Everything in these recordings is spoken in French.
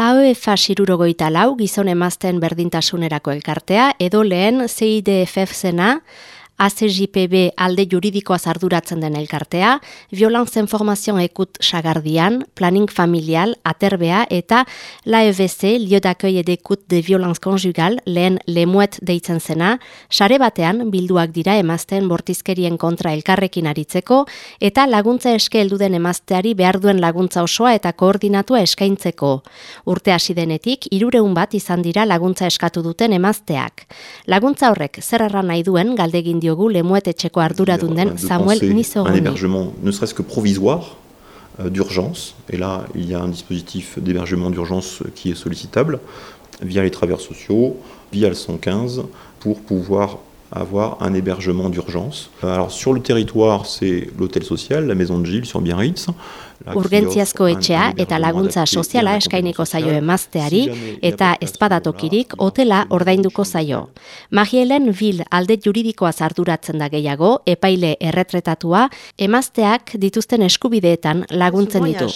AOFA sirurogoita lau, gizon emazten berdintasunerako elkartea, edo lehen CIDFF zena, ACJPB alde juridikoa zarduratzen den elkartea, Violence Information Ekut Sagardian, Planning Familial, Aterbea eta la EVC, Lio d'Akoy edekut de Violence Conjugal, lehen lemuet deitzen zena, sare batean bilduak dira emazten bortizkerien kontra elkarrekin aritzeko, eta laguntza eske helduden emazteari behar duen laguntza osoa eta koordinatua eskaintzeko. Urte hasi denetik, irureun bat izan dira laguntza eskatu duten emazteak. Laguntza horrek zer erran nahi duen galdegin dio diogu lemuetetxeko arduradun den Samuel Nizoroni. Un hébergement ne serait-ce que provisoire euh, d'urgence. Et là, il y a un dispositif d'hébergement d'urgence qui est sollicitable via les travers sociaux, via le 115, pour pouvoir avoir un hébergement d'urgence. Alors sur le territoire, c'est l'hôtel social, la maison de Gilles sur Biarritz, urgentziazko etxea eta laguntza soziala eskainiko zaio emazteari eta ezpadatokirik hotela ordainduko zaio. Magielen bil alde juridikoa zarduratzen da gehiago, epaile erretretatua, emazteak dituzten eskubideetan laguntzen ditu.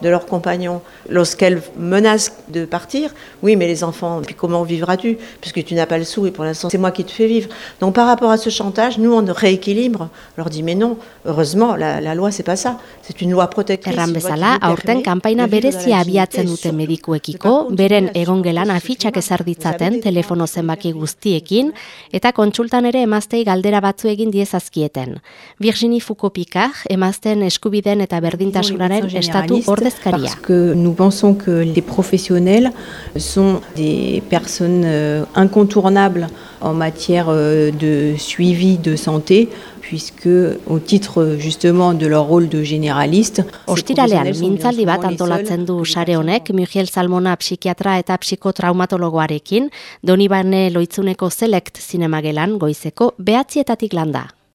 de leurs compagnons lorsqu'elles menacent de partir. Oui, mais les enfants, puis comment vivras-tu? Puisque tu n'as pas le sou et pour l'instant, c'est moi qui te fais vivre. Donc par rapport à ce chantage, nous, on rééquilibre. On leur dit, mais non, heureusement, la, la loi, c'est pas ça. C'est une loi Erran bezala, aurten kanpaina berezia abiatzen duten medikuekiko, beren egongelan afitxak ezarditzaten telefono zenbaki guztiekin, eta kontsultan ere emaztei galdera batzu egin diezazkieten. Virginie Foucault Picard, emazten eskubiden eta berdintasunaren estatu ordezkaria. Parce que nous pensons que les professionnels sont des personnes euh, incontournables en matière euh, de suivi de santé, puisque au titre justement de leur rôle de généraliste. Ostiralean, mintzaldi bat antolatzen du sare honek, Miguel Salmona psikiatra eta psikotraumatologoarekin, Donibane Loitzuneko Select Zinemagelan goizeko behatzietatik landa.